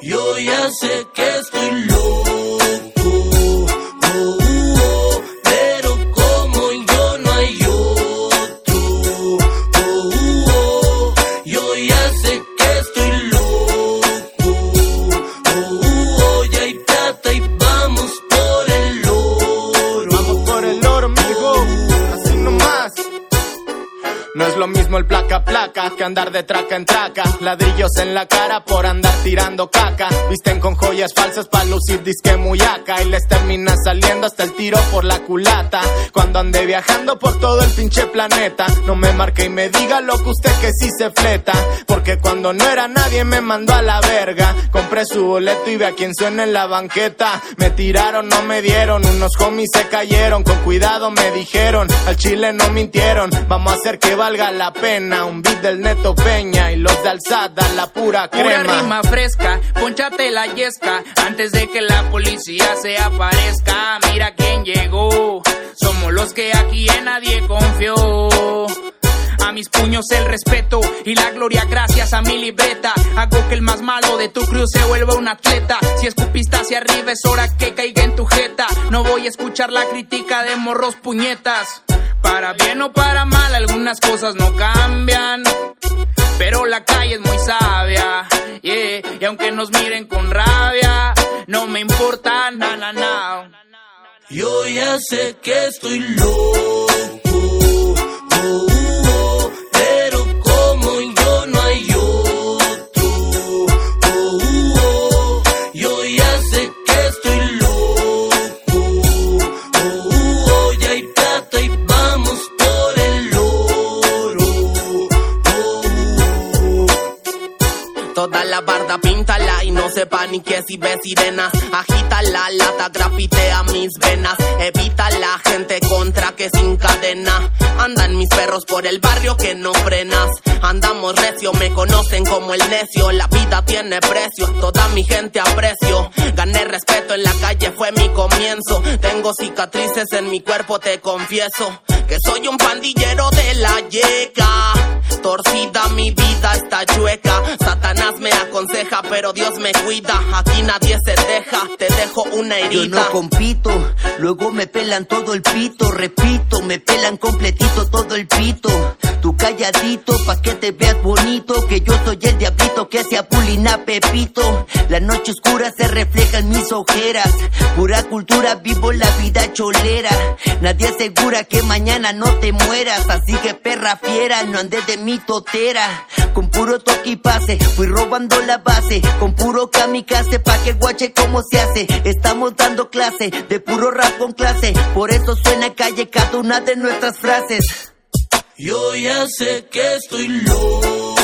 Yo ya sé que estoy loco. oh, oh, pero como yo no hay otro. Oh, oh, yo ya sé que estoy loco. Oh, ya hay plata y vamos por el oro. Vamos por el oro, mijo. Así nomás. No es lo mismo el placa placa que andar de traca en traca. Ladrillos en la cara por andar tirando caca. Visten con joyas falsas para lucir disque muyaca. Y les termina saliendo hasta el tiro por la culata. Cuando ande viajando por todo el pinche planeta. No me marque y me diga lo que usted que sí se fleta. Porque cuando no era nadie me mandó a la verga. Compré su boleto y ve a quien suena en la banqueta. Me tiraron, no me dieron. Unos homies se cayeron. Con cuidado me dijeron. Al chile no mintieron. Vamos a hacer que valga la pena. Un beat del neto Peña y los de alzada, la pura Pura crema. rima fresca, ponchate la yesca antes de que la policía se aparezca. Mira quién llegó, somos los que aquí en nadie confió. A mis puños el respeto y la gloria gracias a mi libreta. Hago que el más malo de tu crew se vuelva un atleta. Si escupiste hacia arriba es hora que caiga en tu jeta. No voy a escuchar la crítica de morros puñetas. Para bien o para mal algunas cosas no cambian. Pero la calle es muy sabia. Y aunque nos miren con rabia, no me importa, na, na, na. Yo ya sé que estoy loco. Toda la barda píntala y no sepa ni que si ve sirenas. Agita la lata, grafitea mis venas. Evita la gente contra que sin cadena. Andan mis perros por el barrio que no frenas. Andamos recio, me conocen como el necio. La vida tiene precio, toda mi gente aprecio. Gané respeto en la calle, fue mi comienzo. Tengo cicatrices en mi cuerpo, te confieso. Que soy un pandillero de la yeca. Torcida mi vida está chueca. Satanás me aconseja, pero Dios me cuida. Aquí nadie se deja, te dejo una herida. Yo no compito, luego me pelan todo el pito, repito, me pelan completito todo el pito. Tú calladito, pa' que te veas bonito, que yo soy el diablito que se apulina Pepito. La noche oscura se refleja en mis ojeras, pura cultura, vivo la vida cholera. Nadie asegura que mañana no te mueras, así que perra fiera, no andes de mi totera. Con puro toque y pase, fui robando la base, con puro kamikaze, pa' que guache cómo se hace. Estamos dando clase, de puro rap con clase, por eso suena calle cada una de nuestras frases. Yo ya sé que estoy loco.